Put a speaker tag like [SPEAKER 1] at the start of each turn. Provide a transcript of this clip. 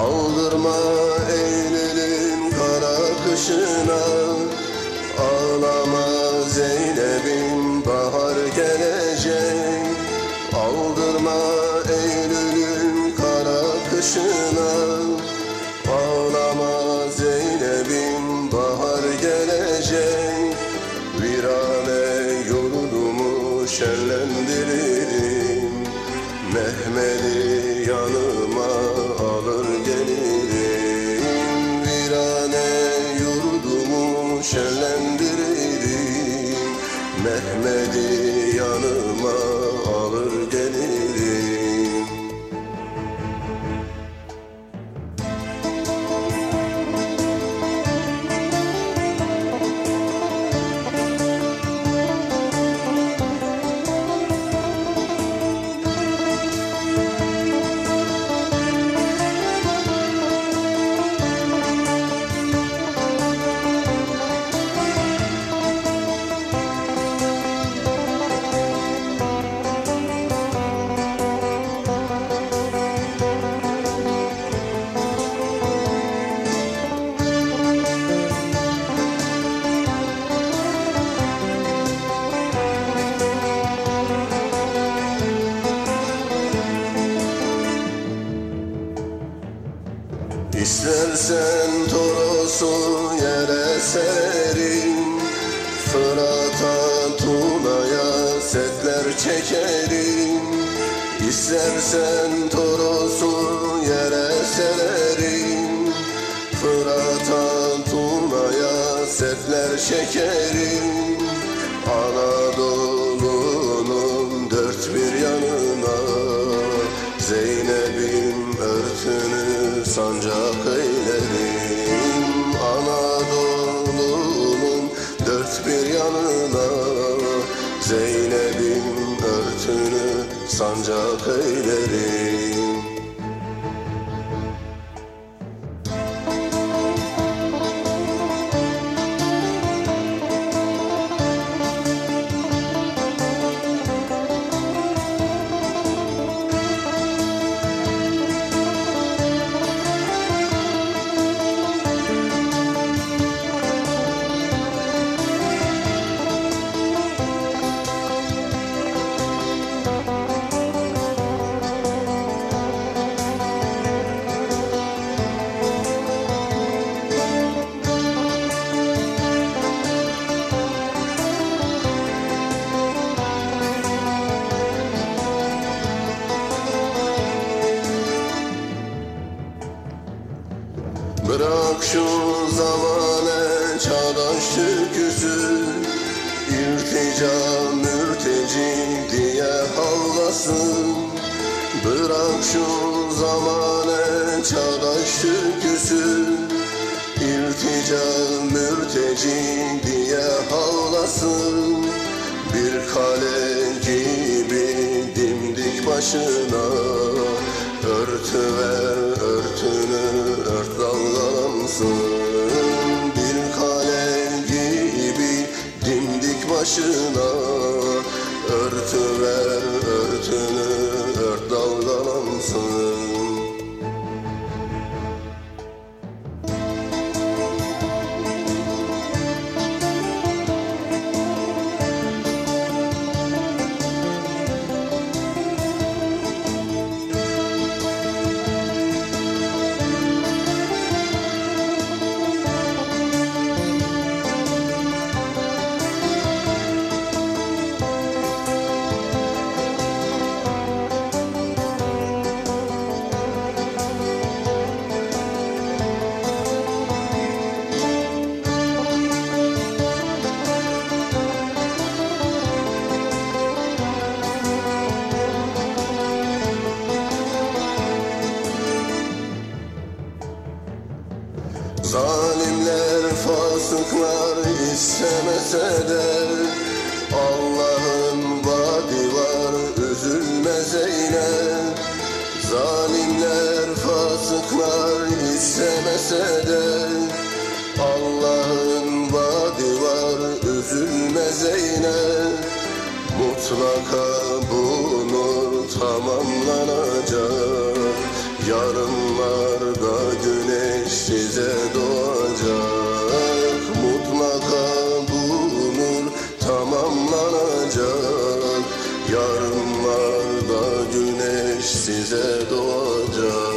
[SPEAKER 1] Aldırma Eylül'ün kara kışına. Ağlama Zeynep'im bahar gelecek. Aldırma Eylül'ün kara kışına. Ağlama Zeynep'im bahar gelecek. Virane yolumu şenlendiririm Mehmet'i yanıma Mehmet'i yanıma alır gelirim İstersen Toros'u yere sererim Fırat'a Tuna'ya setler çekerim. İstersen Toros'u yere sererim Fırat'a Tuna'ya setler çekerim. Anadolu'nun sancak eylerim Anadolu'nun dört bir yanına Zeynep'im örtünü sancak eylerim zamane çağdaş türküsü İrtica mürteci diye havlasın. Bırak şu zamane çağdaş türküsü İrtica mürteci diye havlasın. Bir kale gibi dimdik başına Örtü ver örtünü ört dalgalansın başına Örtü Zalimler, fasıklar istemese de Allah'ın vaadi var, üzülme Zeynep. Zalimler, fasıklar istemese de Allah'ın vaadi var, üzülme Zeynep. Mutlaka bu nur tamamlanacak. Güneş size doğacak Mutlaka bulunur tamamlanacak. Yarınlarda güneş size doğacak